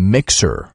mixer.